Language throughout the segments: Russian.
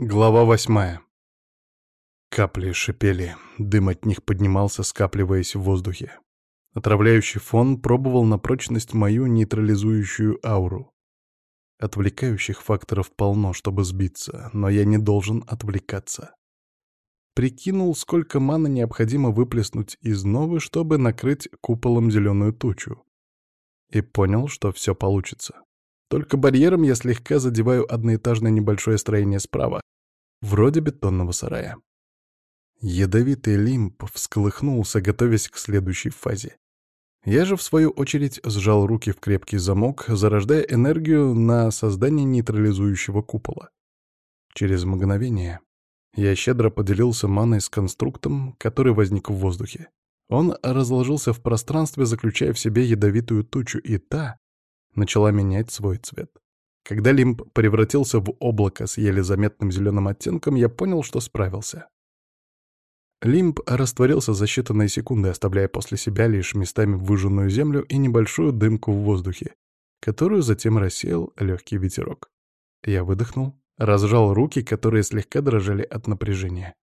Глава восьмая. Капли шипели, дым от них поднимался, скапливаясь в воздухе. Отравляющий фон пробовал на прочность мою нейтрализующую ауру. Отвлекающих факторов полно, чтобы сбиться, но я не должен отвлекаться. Прикинул, сколько маны необходимо выплеснуть из новы, чтобы накрыть куполом зеленую тучу. И понял, что все получится. Только барьером я слегка задеваю одноэтажное небольшое строение справа, вроде бетонного сарая. Ядовитый лимп всколыхнулся, готовясь к следующей фазе. Я же, в свою очередь, сжал руки в крепкий замок, зарождая энергию на создание нейтрализующего купола. Через мгновение я щедро поделился маной с конструктом, который возник в воздухе. Он разложился в пространстве, заключая в себе ядовитую тучу, и та, начала менять свой цвет. Когда лимб превратился в облако с еле заметным зеленым оттенком, я понял, что справился. Лимб растворился за считанные секунды, оставляя после себя лишь местами выжженную землю и небольшую дымку в воздухе, которую затем рассеял легкий ветерок. Я выдохнул, разжал руки, которые слегка дрожали от напряжения.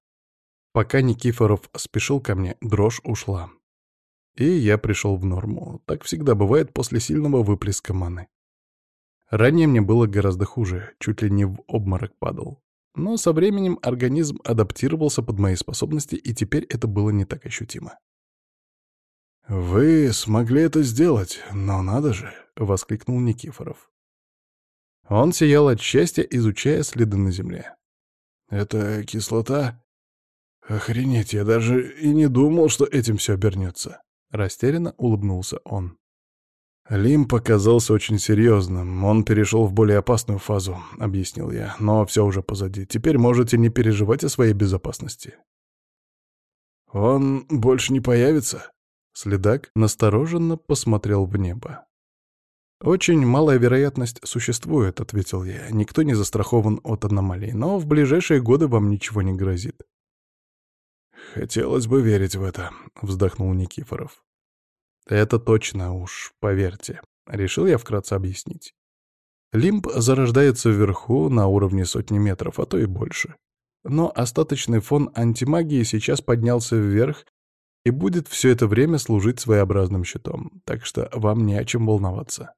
Пока Никифоров спешил ко мне, дрожь ушла. И я пришел в норму. Так всегда бывает после сильного выплеска маны. Ранее мне было гораздо хуже, чуть ли не в обморок падал. Но со временем организм адаптировался под мои способности, и теперь это было не так ощутимо. «Вы смогли это сделать, но надо же!» — воскликнул Никифоров. Он сиял от счастья, изучая следы на земле. «Это кислота? Охренеть, я даже и не думал, что этим все обернется. Растерянно улыбнулся он. «Лим показался очень серьезным. Он перешел в более опасную фазу», — объяснил я. «Но все уже позади. Теперь можете не переживать о своей безопасности». «Он больше не появится?» Следак настороженно посмотрел в небо. «Очень малая вероятность существует», — ответил я. «Никто не застрахован от аномалий, но в ближайшие годы вам ничего не грозит». «Хотелось бы верить в это», — вздохнул Никифоров. Это точно уж, поверьте. Решил я вкратце объяснить. Лимб зарождается вверху на уровне сотни метров, а то и больше. Но остаточный фон антимагии сейчас поднялся вверх и будет все это время служить своеобразным щитом, так что вам не о чем волноваться.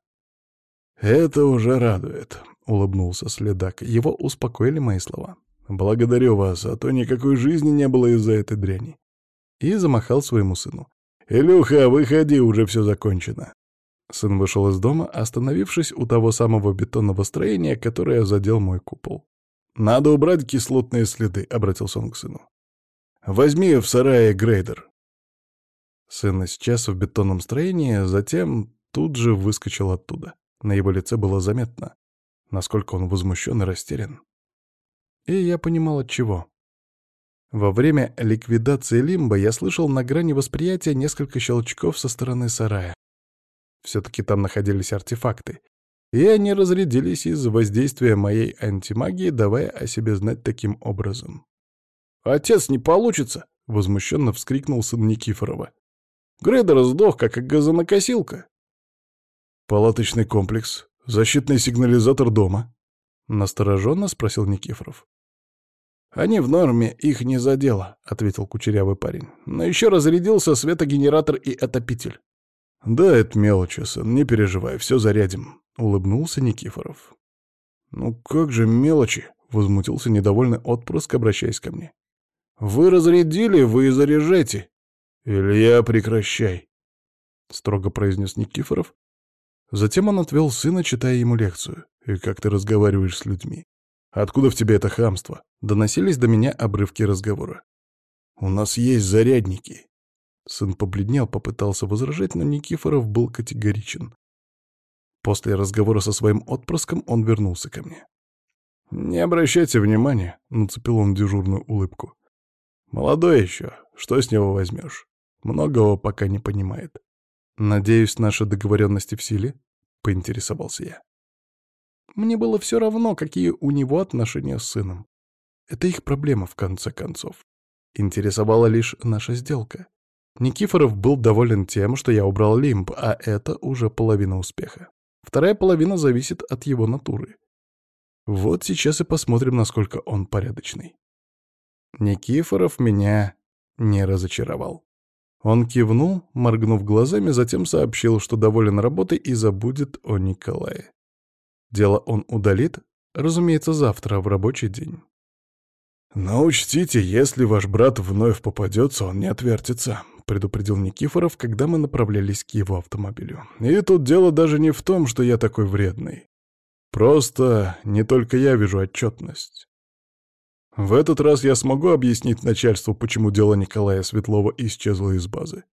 «Это уже радует», — улыбнулся следак. Его успокоили мои слова. «Благодарю вас, а то никакой жизни не было из-за этой дряни». И замахал своему сыну. «Илюха, выходи, уже все закончено». Сын вышел из дома, остановившись у того самого бетонного строения, которое задел мой купол. «Надо убрать кислотные следы», — обратился он к сыну. «Возьми в сарае грейдер». Сын исчез в бетонном строении, а затем тут же выскочил оттуда. На его лице было заметно, насколько он возмущен и растерян. И я понимал, от чего. Во время ликвидации Лимба я слышал на грани восприятия несколько щелчков со стороны сарая. Все-таки там находились артефакты. И они разрядились из-за воздействия моей антимагии, давая о себе знать таким образом. «Отец, не получится!» — возмущенно вскрикнул сын Никифорова. «Грейдер сдох, как газонокосилка!» «Палаточный комплекс, защитный сигнализатор дома?» — настороженно спросил Никифоров. «Они в норме, их не задело», — ответил кучерявый парень. «Но еще разрядился светогенератор и отопитель». «Да, это мелочи, сын, не переживай, все зарядим», — улыбнулся Никифоров. «Ну как же мелочи?» — возмутился недовольный отпрыск, обращаясь ко мне. «Вы разрядили, вы и заряжайте!» «Илья, прекращай!» — строго произнес Никифоров. Затем он отвел сына, читая ему лекцию. «И как ты разговариваешь с людьми? Откуда в тебе это хамство?» — доносились до меня обрывки разговора. «У нас есть зарядники». Сын побледнел, попытался возражать, но Никифоров был категоричен. После разговора со своим отпрыском он вернулся ко мне. «Не обращайте внимания», — нацепил он дежурную улыбку. «Молодой еще, что с него возьмешь? Многого пока не понимает». «Надеюсь, наши договоренности в силе?» — поинтересовался я. Мне было все равно, какие у него отношения с сыном. Это их проблема, в конце концов. Интересовала лишь наша сделка. Никифоров был доволен тем, что я убрал лимб, а это уже половина успеха. Вторая половина зависит от его натуры. Вот сейчас и посмотрим, насколько он порядочный. Никифоров меня не разочаровал. Он кивнул, моргнув глазами, затем сообщил, что доволен работой и забудет о Николае. Дело он удалит, разумеется, завтра в рабочий день. «Но учтите, если ваш брат вновь попадется, он не отвертится», — предупредил Никифоров, когда мы направлялись к его автомобилю. «И тут дело даже не в том, что я такой вредный. Просто не только я вижу отчетность. В этот раз я смогу объяснить начальству, почему дело Николая Светлова исчезло из базы.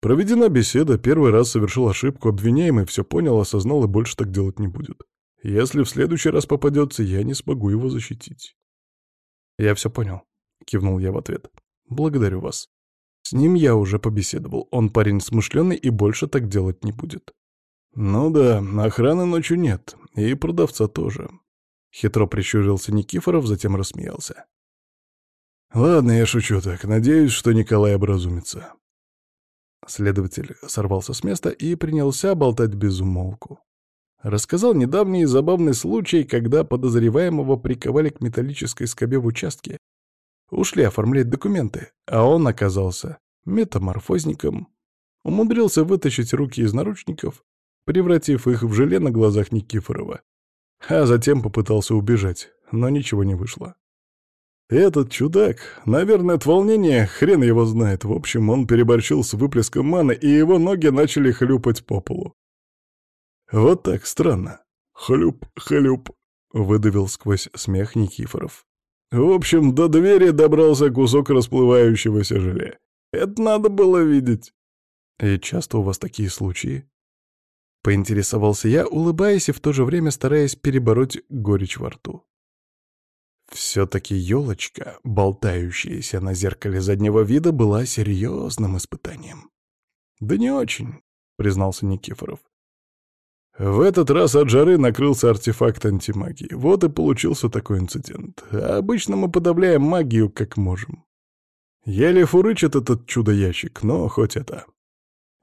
Проведена беседа, первый раз совершил ошибку, обвиняемый все понял, осознал и больше так делать не будет. Если в следующий раз попадется, я не смогу его защитить. Я все понял, кивнул я в ответ. Благодарю вас. С ним я уже побеседовал. Он парень смышленый и больше так делать не будет. Ну да, охраны ночью нет, и продавца тоже. Хитро прищурился Никифоров, затем рассмеялся. Ладно, я шучу так. Надеюсь, что Николай образумится. Следователь сорвался с места и принялся болтать без умолку. Рассказал недавний и забавный случай, когда подозреваемого приковали к металлической скобе в участке. Ушли оформлять документы, а он оказался метаморфозником. Умудрился вытащить руки из наручников, превратив их в желе на глазах Никифорова. А затем попытался убежать, но ничего не вышло. Этот чудак, наверное, от волнения, хрен его знает. В общем, он переборщил с выплеском маны, и его ноги начали хлюпать по полу. Вот так странно. Хлюп-хлюп, выдавил сквозь смех Никифоров. В общем, до двери добрался кусок расплывающегося желе. Это надо было видеть. И часто у вас такие случаи? Поинтересовался я, улыбаясь и в то же время стараясь перебороть горечь во рту. Все-таки елочка, болтающаяся на зеркале заднего вида, была серьезным испытанием. «Да не очень», — признался Никифоров. В этот раз от жары накрылся артефакт антимагии. Вот и получился такой инцидент. Обычно мы подавляем магию как можем. Еле фурычит этот чудо-ящик, но хоть это.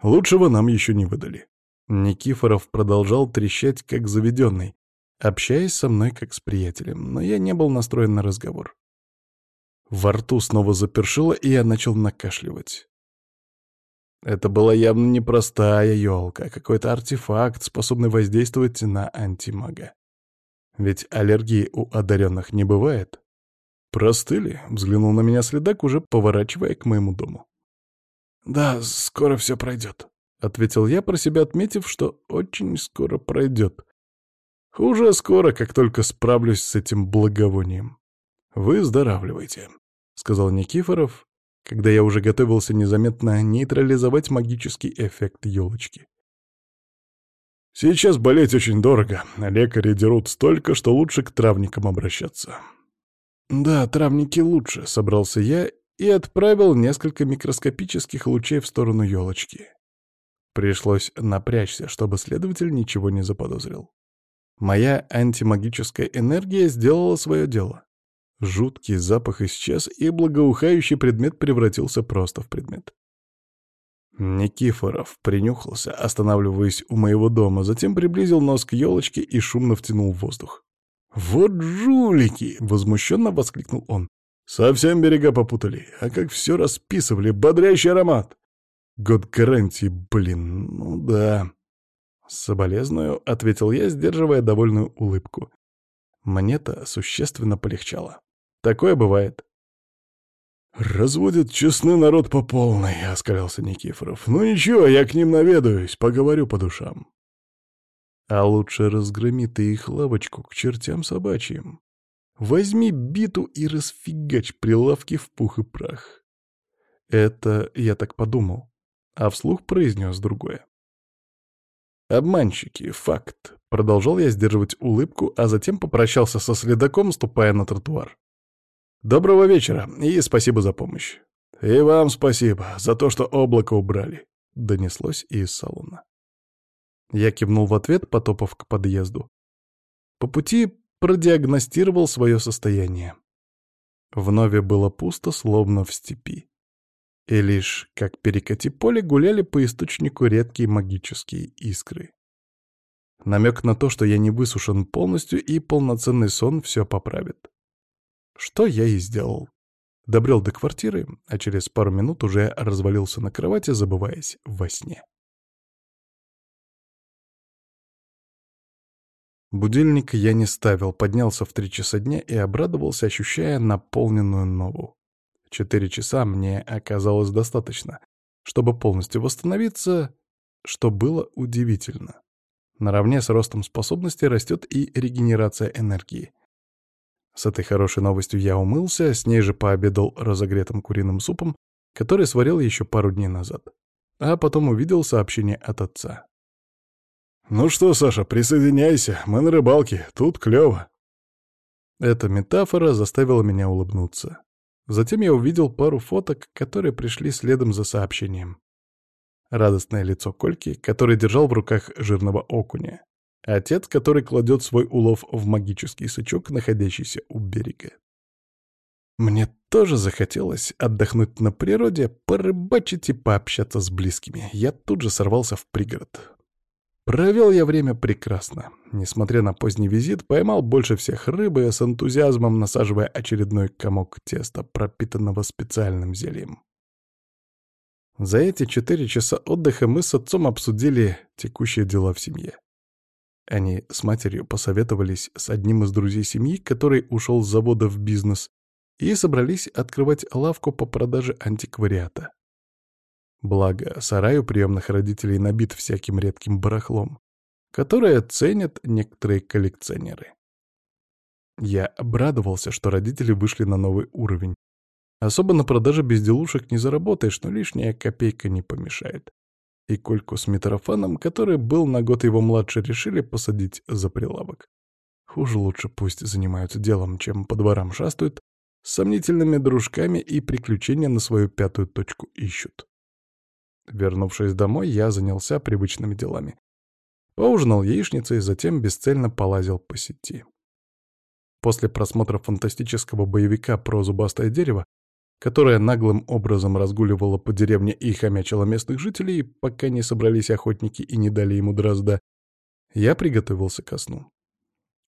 Лучшего нам еще не выдали. Никифоров продолжал трещать как заведенный, общаясь со мной как с приятелем, но я не был настроен на разговор. Во рту снова запершило, и я начал накашливать. Это была явно не простая елка, а какой-то артефакт, способный воздействовать на антимага. Ведь аллергии у одаренных не бывает. «Простыли?» — взглянул на меня следак, уже поворачивая к моему дому. «Да, скоро все пройдет», — ответил я про себя, отметив, что очень скоро пройдет. «Уже скоро, как только справлюсь с этим благовонием». «Выздоравливайте», — сказал Никифоров когда я уже готовился незаметно нейтрализовать магический эффект елочки. Сейчас болеть очень дорого, а лекари дерут столько, что лучше к травникам обращаться. Да, травники лучше, собрался я и отправил несколько микроскопических лучей в сторону елочки. Пришлось напрячься, чтобы следователь ничего не заподозрил. Моя антимагическая энергия сделала свое дело. Жуткий запах исчез, и благоухающий предмет превратился просто в предмет. Никифоров принюхался, останавливаясь у моего дома, затем приблизил нос к елочке и шумно втянул воздух. «Вот жулики!» — возмущенно воскликнул он. «Совсем берега попутали, а как все расписывали, бодрящий аромат!» «Год гарантии, блин, ну да...» «Соболезную», — ответил я, сдерживая довольную улыбку. Мне-то существенно полегчало. Такое бывает. «Разводят честный народ по полной», — оскалялся Никифоров. «Ну ничего, я к ним наведаюсь, поговорю по душам». «А лучше разгроми ты их лавочку к чертям собачьим. Возьми биту и расфигач прилавки в пух и прах». Это я так подумал, а вслух произнес другое. «Обманщики, факт», — продолжал я сдерживать улыбку, а затем попрощался со следаком, ступая на тротуар. Доброго вечера и спасибо за помощь. И вам спасибо за то, что облако убрали, донеслось из салона. Я кивнул в ответ, потопав к подъезду. По пути продиагностировал свое состояние. Вновь было пусто, словно в степи. И лишь, как перекати поле, гуляли по источнику редкие магические искры. Намек на то, что я не высушен полностью, и полноценный сон все поправит. Что я и сделал. Добрел до квартиры, а через пару минут уже развалился на кровати, забываясь во сне. Будильник я не ставил, поднялся в три часа дня и обрадовался, ощущая наполненную нову. Четыре часа мне оказалось достаточно, чтобы полностью восстановиться, что было удивительно. Наравне с ростом способностей растет и регенерация энергии — с этой хорошей новостью я умылся, с ней же пообедал разогретым куриным супом, который сварил еще пару дней назад. А потом увидел сообщение от отца. «Ну что, Саша, присоединяйся, мы на рыбалке, тут клево. Эта метафора заставила меня улыбнуться. Затем я увидел пару фоток, которые пришли следом за сообщением. Радостное лицо Кольки, который держал в руках жирного окуня. Отец, который кладет свой улов в магический сычок, находящийся у берега. Мне тоже захотелось отдохнуть на природе, порыбачить и пообщаться с близкими. Я тут же сорвался в пригород. Провел я время прекрасно. Несмотря на поздний визит, поймал больше всех рыбы, с энтузиазмом насаживая очередной комок теста, пропитанного специальным зельем. За эти четыре часа отдыха мы с отцом обсудили текущие дела в семье. Они с матерью посоветовались с одним из друзей семьи, который ушел с завода в бизнес, и собрались открывать лавку по продаже антиквариата. Благо, сарай у приемных родителей набит всяким редким барахлом, которое ценят некоторые коллекционеры. Я обрадовался, что родители вышли на новый уровень. Особо на продаже безделушек не заработаешь, но лишняя копейка не помешает и Кольку с Митрофаном, который был на год его младше, решили посадить за прилавок. Хуже лучше пусть занимаются делом, чем по дворам шастают, с сомнительными дружками и приключения на свою пятую точку ищут. Вернувшись домой, я занялся привычными делами. Поужинал яичницей, затем бесцельно полазил по сети. После просмотра фантастического боевика про зубастое дерево которая наглым образом разгуливала по деревне и хомячила местных жителей, пока не собрались охотники и не дали ему дрозда, я приготовился ко сну.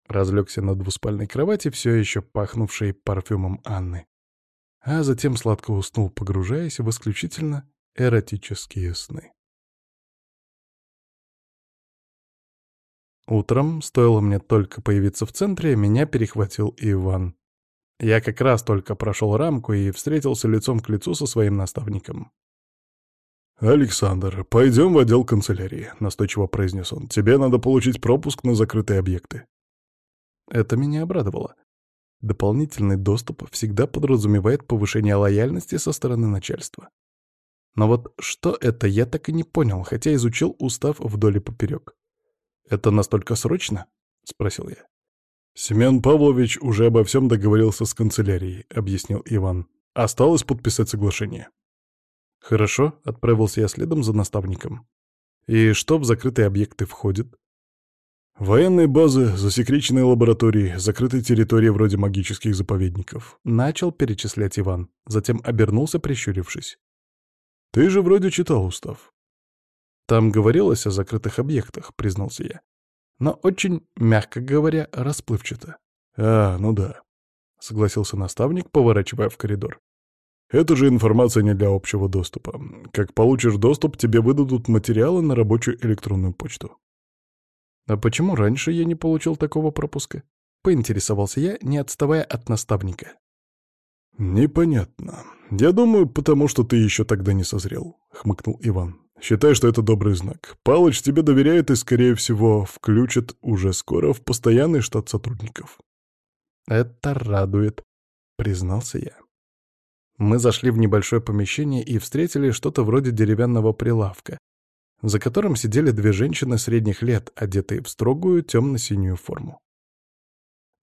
Разлегся на двуспальной кровати, все еще пахнувшей парфюмом Анны. А затем сладко уснул, погружаясь в исключительно эротические сны. Утром, стоило мне только появиться в центре, меня перехватил Иван. Я как раз только прошел рамку и встретился лицом к лицу со своим наставником. «Александр, пойдем в отдел канцелярии», — настойчиво произнес он. «Тебе надо получить пропуск на закрытые объекты». Это меня обрадовало. Дополнительный доступ всегда подразумевает повышение лояльности со стороны начальства. Но вот что это, я так и не понял, хотя изучил устав вдоль и поперек. «Это настолько срочно?» — спросил я. «Семен Павлович уже обо всем договорился с канцелярией», — объяснил Иван. «Осталось подписать соглашение». «Хорошо», — отправился я следом за наставником. «И что в закрытые объекты входит?» «Военные базы, засекреченные лаборатории, закрытые территории вроде магических заповедников», — начал перечислять Иван, затем обернулся, прищурившись. «Ты же вроде читал устав». «Там говорилось о закрытых объектах», — признался я. но очень, мягко говоря, расплывчато. «А, ну да», — согласился наставник, поворачивая в коридор. «Это же информация не для общего доступа. Как получишь доступ, тебе выдадут материалы на рабочую электронную почту». «А почему раньше я не получил такого пропуска?» — поинтересовался я, не отставая от наставника. «Непонятно. Я думаю, потому что ты еще тогда не созрел», — хмыкнул Иван. Считай, что это добрый знак. Палыч тебе доверяет и, скорее всего, включит уже скоро в постоянный штат сотрудников. Это радует, признался я. Мы зашли в небольшое помещение и встретили что-то вроде деревянного прилавка, за которым сидели две женщины средних лет, одетые в строгую темно-синюю форму.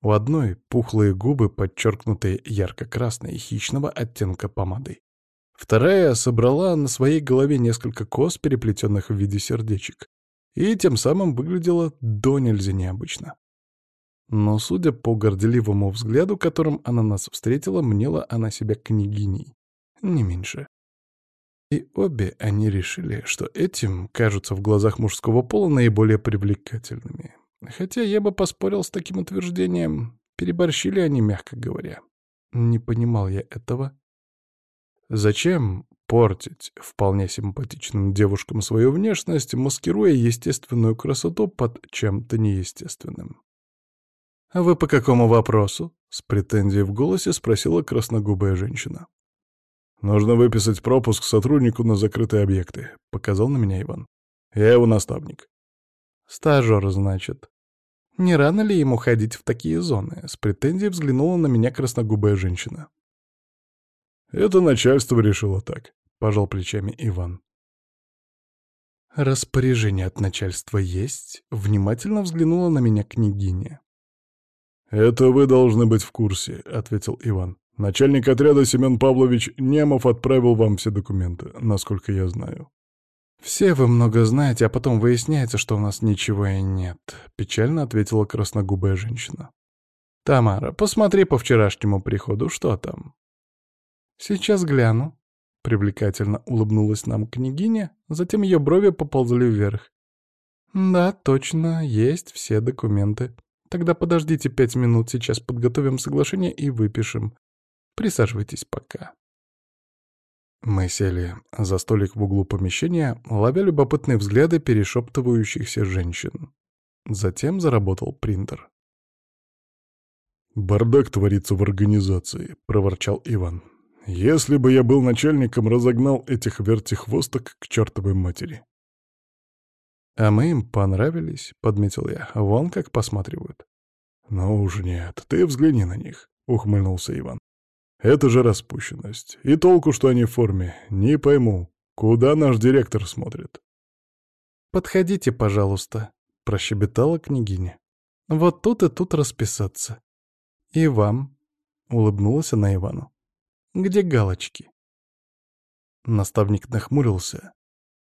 У одной пухлые губы, подчеркнутые ярко-красной хищного оттенка помадой. Вторая собрала на своей голове несколько кос, переплетенных в виде сердечек, и тем самым выглядела до нельзя необычно. Но, судя по горделивому взгляду, которым она нас встретила, мнела она себя княгиней, не меньше. И обе они решили, что этим кажутся в глазах мужского пола наиболее привлекательными. Хотя я бы поспорил с таким утверждением, переборщили они, мягко говоря. Не понимал я этого, Зачем портить вполне симпатичным девушкам свою внешность, маскируя естественную красоту под чем-то неестественным? «А вы по какому вопросу?» — с претензией в голосе спросила красногубая женщина. «Нужно выписать пропуск сотруднику на закрытые объекты», — показал на меня Иван. «Я его наставник». «Стажер, значит. Не рано ли ему ходить в такие зоны?» — с претензией взглянула на меня красногубая женщина. Это начальство решило так, пожал плечами Иван. «Распоряжение от начальства есть?» — внимательно взглянула на меня княгиня. «Это вы должны быть в курсе», — ответил Иван. «Начальник отряда Семен Павлович Немов отправил вам все документы, насколько я знаю». «Все вы много знаете, а потом выясняется, что у нас ничего и нет», — печально ответила красногубая женщина. «Тамара, посмотри по вчерашнему приходу, что там?» «Сейчас гляну», — привлекательно улыбнулась нам княгиня, затем ее брови поползли вверх. «Да, точно, есть все документы. Тогда подождите пять минут, сейчас подготовим соглашение и выпишем. Присаживайтесь пока». Мы сели за столик в углу помещения, ловя любопытные взгляды перешептывающихся женщин. Затем заработал принтер. «Бардак творится в организации», — проворчал Иван. Если бы я был начальником, разогнал этих вертихвосток к чертовой матери. «А мы им понравились», — подметил я. «Вон как посматривают». «Ну уж нет, ты взгляни на них», — ухмыльнулся Иван. «Это же распущенность. И толку, что они в форме. Не пойму, куда наш директор смотрит». «Подходите, пожалуйста», — прощебетала княгиня. «Вот тут и тут расписаться». «И вам», — улыбнулась она Ивану. Где галочки?» Наставник нахмурился.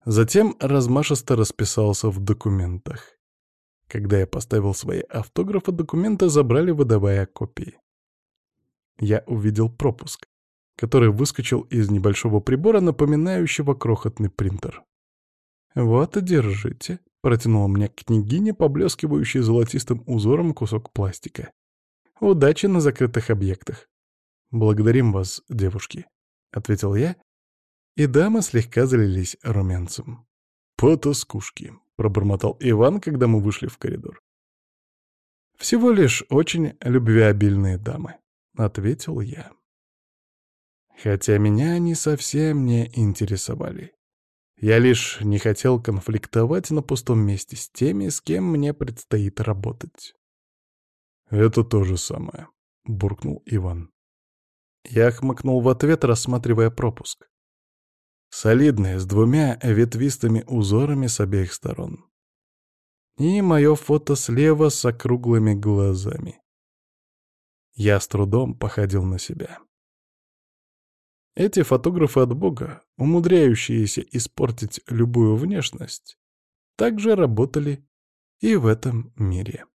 Затем размашисто расписался в документах. Когда я поставил свои автографы, документы забрали, выдавая копии. Я увидел пропуск, который выскочил из небольшого прибора, напоминающего крохотный принтер. «Вот и держите», — протянула мне княгиня, поблескивающий золотистым узором кусок пластика. «Удачи на закрытых объектах. «Благодарим вас, девушки», — ответил я, и дамы слегка залились румянцем. «Потаскушки», — пробормотал Иван, когда мы вышли в коридор. «Всего лишь очень любвеобильные дамы», — ответил я. Хотя меня они совсем не интересовали. Я лишь не хотел конфликтовать на пустом месте с теми, с кем мне предстоит работать. «Это то же самое», — буркнул Иван. Я хмыкнул в ответ, рассматривая пропуск. Солидный, с двумя ветвистыми узорами с обеих сторон. И мое фото слева с округлыми глазами. Я с трудом походил на себя. Эти фотографы от Бога, умудряющиеся испортить любую внешность, также работали и в этом мире.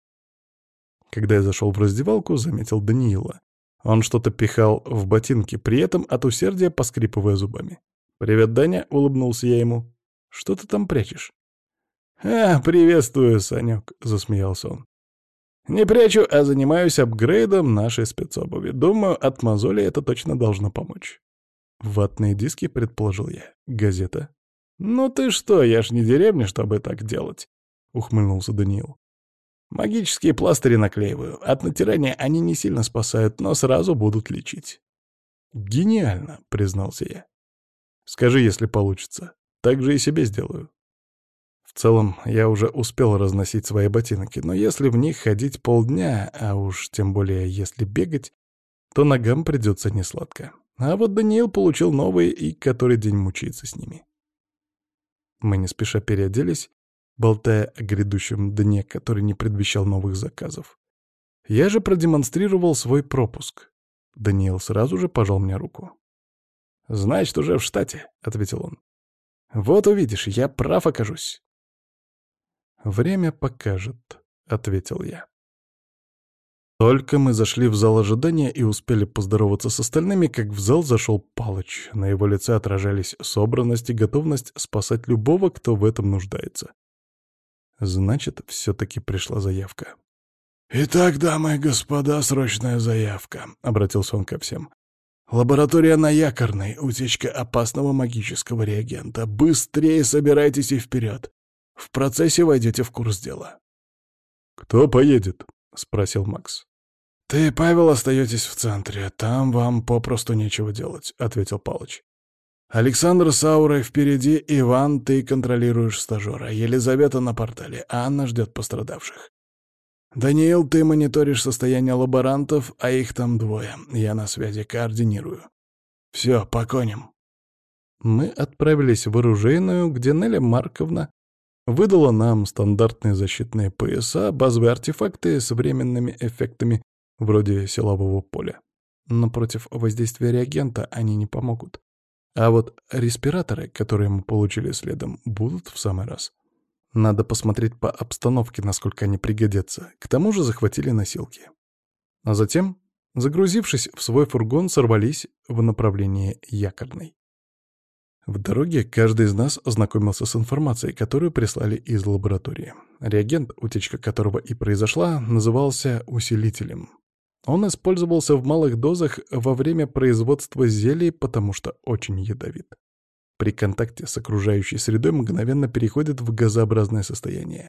Когда я зашел в раздевалку, заметил Даниила. Он что-то пихал в ботинки, при этом от усердия поскрипывая зубами. «Привет, Даня!» — улыбнулся я ему. «Что ты там прячешь?» «А, приветствую, Санек!» — засмеялся он. «Не прячу, а занимаюсь апгрейдом нашей спецобуви. Думаю, от мозоли это точно должно помочь». «Ватные диски», — предположил я. «Газета». «Ну ты что, я ж не деревня, чтобы так делать», — ухмыльнулся Даниил. Магические пластыри наклеиваю. От натирания они не сильно спасают, но сразу будут лечить. «Гениально», — признался я. «Скажи, если получится. Так же и себе сделаю». В целом, я уже успел разносить свои ботинки, но если в них ходить полдня, а уж тем более если бегать, то ногам придется несладко. А вот Даниил получил новые и который день мучиться с ними. Мы не спеша переоделись, болтая о грядущем дне, который не предвещал новых заказов. Я же продемонстрировал свой пропуск. Даниил сразу же пожал мне руку. «Значит, уже в штате», — ответил он. «Вот увидишь, я прав окажусь». «Время покажет», — ответил я. Только мы зашли в зал ожидания и успели поздороваться с остальными, как в зал зашел Палыч. На его лице отражались собранность и готовность спасать любого, кто в этом нуждается. Значит, все-таки пришла заявка. «Итак, дамы и господа, срочная заявка», — обратился он ко всем. «Лаборатория на якорной, утечка опасного магического реагента. Быстрее собирайтесь и вперед. В процессе войдете в курс дела». «Кто поедет?» — спросил Макс. «Ты, Павел, остаетесь в центре. Там вам попросту нечего делать», — ответил Палыч. Александр Саура впереди, Иван, ты контролируешь стажера, Елизавета на портале, а Анна ждет пострадавших. Даниил, ты мониторишь состояние лаборантов, а их там двое. Я на связи координирую. Все, по Мы отправились в оружейную, где Неля Марковна выдала нам стандартные защитные пояса, базовые артефакты с временными эффектами вроде силового поля. Но против воздействия реагента они не помогут. А вот респираторы, которые мы получили следом, будут в самый раз. Надо посмотреть по обстановке, насколько они пригодятся. К тому же захватили носилки. А затем, загрузившись в свой фургон, сорвались в направлении якорной. В дороге каждый из нас ознакомился с информацией, которую прислали из лаборатории. Реагент, утечка которого и произошла, назывался усилителем. Он использовался в малых дозах во время производства зелий, потому что очень ядовит. При контакте с окружающей средой мгновенно переходит в газообразное состояние.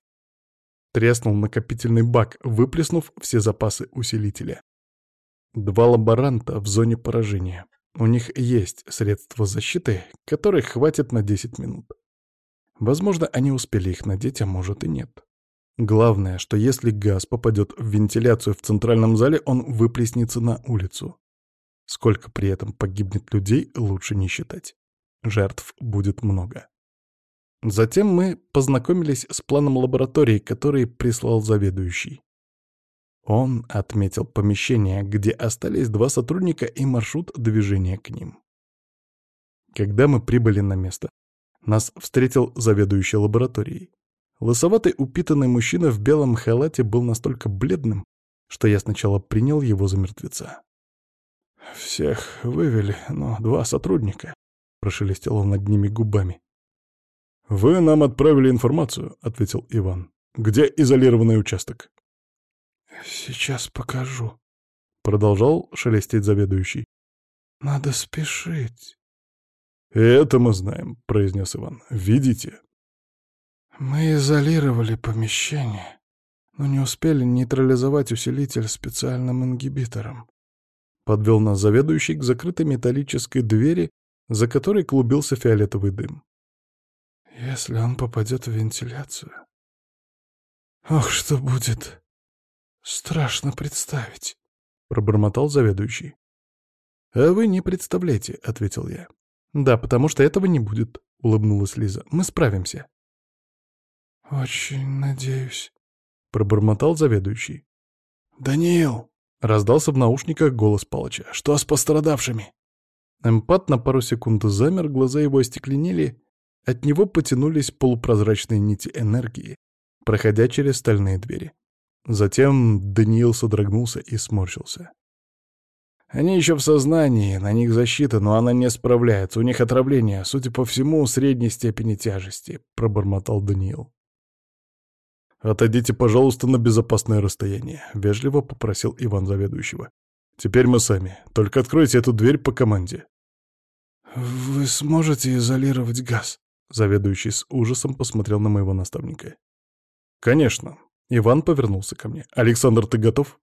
Треснул накопительный бак, выплеснув все запасы усилителя. Два лаборанта в зоне поражения. У них есть средства защиты, которых хватит на 10 минут. Возможно, они успели их надеть, а может и нет. Главное, что если газ попадет в вентиляцию в центральном зале, он выплеснется на улицу. Сколько при этом погибнет людей, лучше не считать. Жертв будет много. Затем мы познакомились с планом лаборатории, который прислал заведующий. Он отметил помещение, где остались два сотрудника и маршрут движения к ним. Когда мы прибыли на место, нас встретил заведующий лабораторией. Лысоватый упитанный мужчина в белом халате был настолько бледным, что я сначала принял его за мертвеца. «Всех вывели, но два сотрудника», — прошелестел он над ними губами. «Вы нам отправили информацию», — ответил Иван. «Где изолированный участок?» «Сейчас покажу», — продолжал шелестеть заведующий. «Надо спешить». «Это мы знаем», — произнес Иван. «Видите, мы изолировали помещение, но не успели нейтрализовать усилитель специальным ингибитором. Подвел нас заведующий к закрытой металлической двери, за которой клубился фиолетовый дым. Если он попадет в вентиляцию... Ох, что будет! Страшно представить, — пробормотал заведующий. «А вы не представляете», — ответил я. «Да, потому что этого не будет», — улыбнулась Лиза. «Мы справимся». «Очень надеюсь», — пробормотал заведующий. «Даниил!» — раздался в наушниках голос Палыча. «Что с пострадавшими?» Эмпат на пару секунд замер, глаза его остекленели, от него потянулись полупрозрачные нити энергии, проходя через стальные двери. Затем Даниил содрогнулся и сморщился. «Они еще в сознании, на них защита, но она не справляется, у них отравление, судя по всему, средней степени тяжести», — пробормотал Даниил. «Отойдите, пожалуйста, на безопасное расстояние», — вежливо попросил Иван заведующего. «Теперь мы сами. Только откройте эту дверь по команде». «Вы сможете изолировать газ?» Заведующий с ужасом посмотрел на моего наставника. «Конечно». Иван повернулся ко мне. «Александр, ты готов?»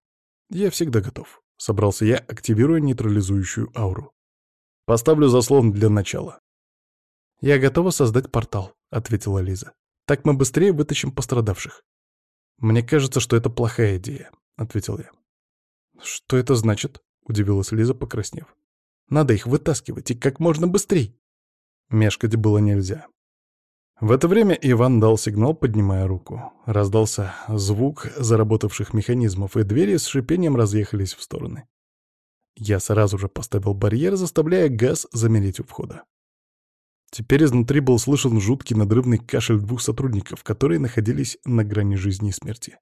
«Я всегда готов», — собрался я, активируя нейтрализующую ауру. «Поставлю заслон для начала». «Я готова создать портал», — ответила Лиза. Так мы быстрее вытащим пострадавших». «Мне кажется, что это плохая идея», — ответил я. «Что это значит?» — удивилась Лиза, покраснев. «Надо их вытаскивать и как можно быстрее!» Мешкать было нельзя. В это время Иван дал сигнал, поднимая руку. Раздался звук заработавших механизмов, и двери с шипением разъехались в стороны. Я сразу же поставил барьер, заставляя газ замереть у входа. Теперь изнутри был слышен жуткий надрывный кашель двух сотрудников, которые находились на грани жизни и смерти.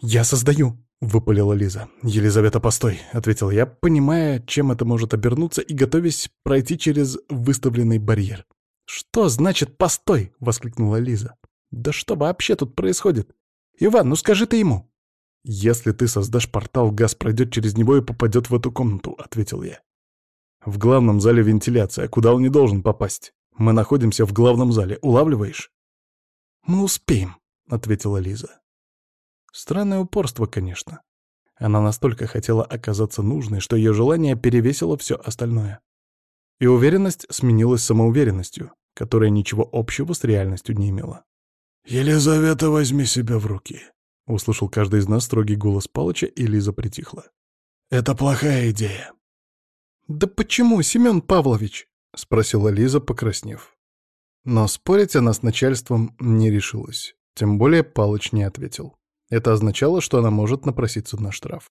«Я создаю!» — выпалила Лиза. «Елизавета, постой!» — ответил я, понимая, чем это может обернуться и готовясь пройти через выставленный барьер. «Что значит «постой»?» — воскликнула Лиза. «Да что вообще тут происходит? Иван, ну скажи ты ему!» «Если ты создашь портал, газ пройдет через него и попадет в эту комнату», — ответил я. В главном зале вентиляция, куда он не должен попасть. Мы находимся в главном зале, улавливаешь? Мы успеем, ответила Лиза. Странное упорство, конечно. Она настолько хотела оказаться нужной, что ее желание перевесило все остальное. И уверенность сменилась самоуверенностью, которая ничего общего с реальностью не имела. «Елизавета, возьми себя в руки!» — услышал каждый из нас строгий голос Палыча, и Лиза притихла. «Это плохая идея», «Да почему, Семен Павлович?» — спросила Лиза, покраснев. Но спорить она с начальством не решилась. Тем более Палыч не ответил. Это означало, что она может напроситься на штраф.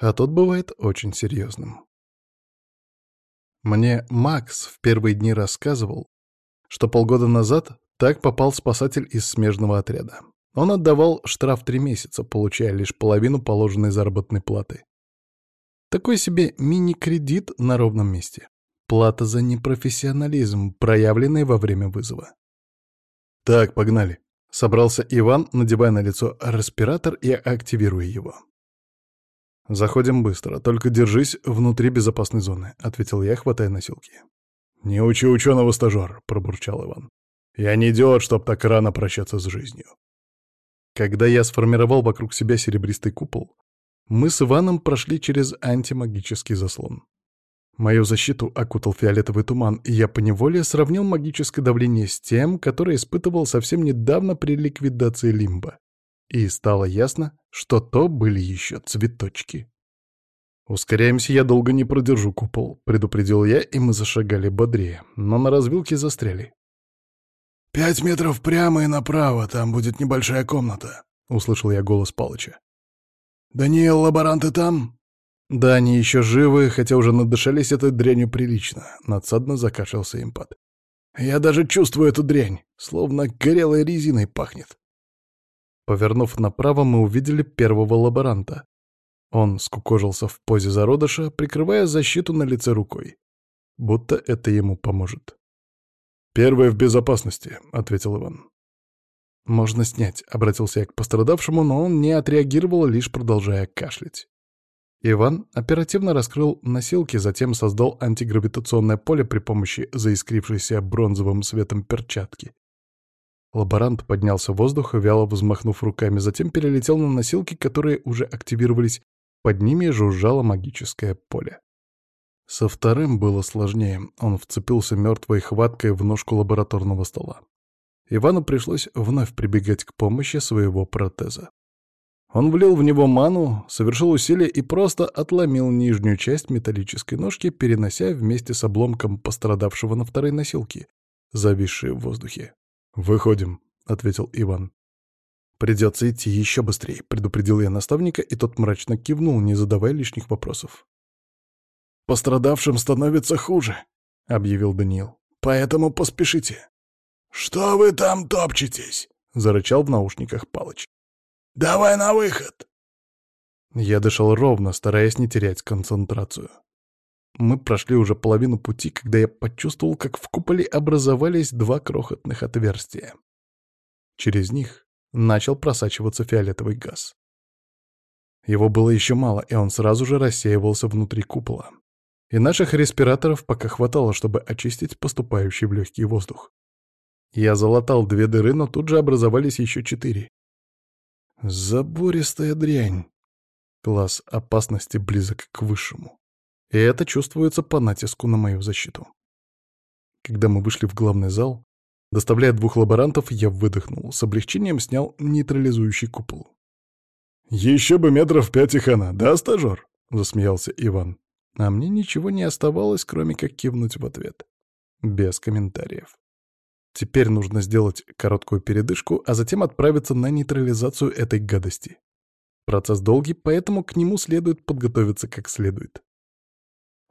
А тот бывает очень серьезным. Мне Макс в первые дни рассказывал, что полгода назад так попал спасатель из смежного отряда. Он отдавал штраф три месяца, получая лишь половину положенной заработной платы. Такой себе мини-кредит на ровном месте. Плата за непрофессионализм, проявленный во время вызова. «Так, погнали!» — собрался Иван, надевая на лицо респиратор и активируя его. «Заходим быстро, только держись внутри безопасной зоны», — ответил я, хватая носилки. «Не учи ученого, стажер», — пробурчал Иван. «Я не идиот, чтоб так рано прощаться с жизнью». Когда я сформировал вокруг себя серебристый купол, мы с Иваном прошли через антимагический заслон. Мою защиту окутал фиолетовый туман, и я поневоле сравнил магическое давление с тем, которое испытывал совсем недавно при ликвидации лимба. И стало ясно, что то были еще цветочки. «Ускоряемся, я долго не продержу купол», — предупредил я, и мы зашагали бодрее, но на развилке застряли. «Пять метров прямо и направо, там будет небольшая комната», — услышал я голос Палыча. Даниэл, Лаборанты там?» «Да, они еще живы, хотя уже надышались этой дрянью прилично», — надсадно закашлялся импат. «Я даже чувствую эту дрянь, словно горелой резиной пахнет». Повернув направо, мы увидели первого лаборанта. Он скукожился в позе зародыша, прикрывая защиту на лице рукой. Будто это ему поможет. «Первый в безопасности», — ответил Иван. «Можно снять», — обратился я к пострадавшему, но он не отреагировал, лишь продолжая кашлять. Иван оперативно раскрыл носилки, затем создал антигравитационное поле при помощи заискрившейся бронзовым светом перчатки. Лаборант поднялся в воздух, вяло взмахнув руками, затем перелетел на носилки, которые уже активировались. Под ними жужжало магическое поле. Со вторым было сложнее. Он вцепился мертвой хваткой в ножку лабораторного стола. Ивану пришлось вновь прибегать к помощи своего протеза. Он влил в него ману, совершил усилие и просто отломил нижнюю часть металлической ножки, перенося вместе с обломком пострадавшего на второй носилке, зависшей в воздухе. «Выходим», — ответил Иван. «Придется идти еще быстрее», — предупредил я наставника, и тот мрачно кивнул, не задавая лишних вопросов. «Пострадавшим становится хуже», — объявил Даниил. «Поэтому поспешите». «Что вы там топчетесь?» — зарычал в наушниках Палыч. «Давай на выход!» Я дышал ровно, стараясь не терять концентрацию. Мы прошли уже половину пути, когда я почувствовал, как в куполе образовались два крохотных отверстия. Через них начал просачиваться фиолетовый газ. Его было еще мало, и он сразу же рассеивался внутри купола. И наших респираторов пока хватало, чтобы очистить поступающий в легкий воздух. Я залатал две дыры, но тут же образовались еще четыре. Забористая дрянь. Класс опасности близок к высшему. И это чувствуется по натиску на мою защиту. Когда мы вышли в главный зал, доставляя двух лаборантов, я выдохнул, с облегчением снял нейтрализующий купол. «Еще бы метров пять и хана, да, стажер?» — засмеялся Иван. А мне ничего не оставалось, кроме как кивнуть в ответ. Без комментариев. Теперь нужно сделать короткую передышку, а затем отправиться на нейтрализацию этой гадости. Процесс долгий, поэтому к нему следует подготовиться как следует.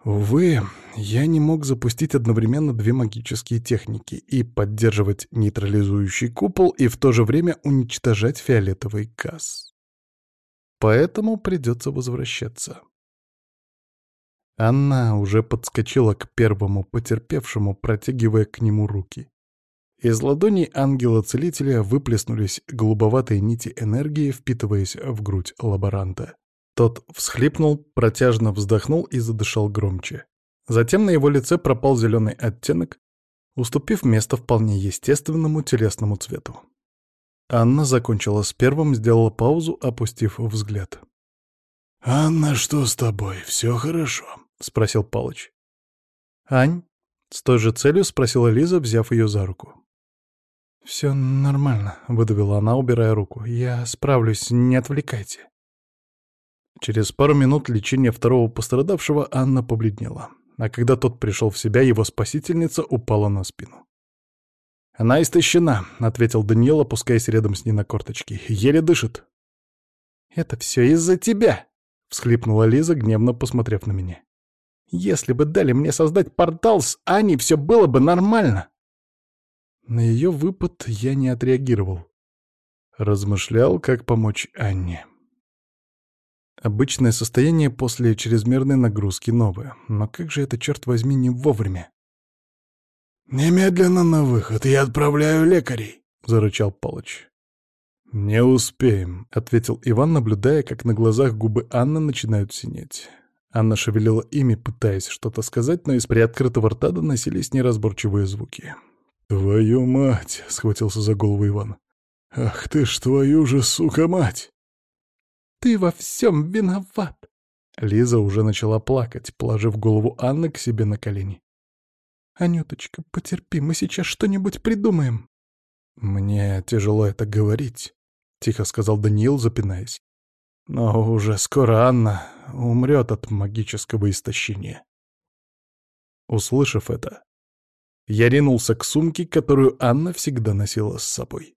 Увы, я не мог запустить одновременно две магические техники и поддерживать нейтрализующий купол и в то же время уничтожать фиолетовый газ. Поэтому придется возвращаться. Она уже подскочила к первому потерпевшему, протягивая к нему руки. Из ладоней ангела-целителя выплеснулись голубоватые нити энергии, впитываясь в грудь лаборанта. Тот всхлипнул, протяжно вздохнул и задышал громче. Затем на его лице пропал зеленый оттенок, уступив место вполне естественному телесному цвету. Анна закончила с первым, сделала паузу, опустив взгляд. «Анна, что с тобой? Все хорошо?» — спросил Палыч. «Ань?» — с той же целью спросила Лиза, взяв ее за руку. «Все нормально», — выдавила она, убирая руку. «Я справлюсь, не отвлекайте». Через пару минут лечения второго пострадавшего Анна побледнела. А когда тот пришел в себя, его спасительница упала на спину. «Она истощена», — ответил Даниэл, опускаясь рядом с ней на корточки. «Еле дышит». «Это все из-за тебя», — всхлипнула Лиза, гневно посмотрев на меня. «Если бы дали мне создать портал с Аней, все было бы нормально». На ее выпад я не отреагировал. Размышлял, как помочь Анне. Обычное состояние после чрезмерной нагрузки новое. Но как же это, черт возьми, не вовремя? «Немедленно на выход, я отправляю лекарей», — зарычал Палыч. «Не успеем», — ответил Иван, наблюдая, как на глазах губы Анны начинают синеть. Анна шевелила ими, пытаясь что-то сказать, но из приоткрытого рта доносились неразборчивые звуки. «Твою мать!» — схватился за голову Иван. «Ах ты ж твою же, сука, мать!» «Ты во всем виноват!» Лиза уже начала плакать, положив голову Анны к себе на колени. «Анюточка, потерпи, мы сейчас что-нибудь придумаем!» «Мне тяжело это говорить», — тихо сказал Даниил, запинаясь. «Но уже скоро Анна умрет от магического истощения». Услышав это, я ринулся к сумке, которую Анна всегда носила с собой.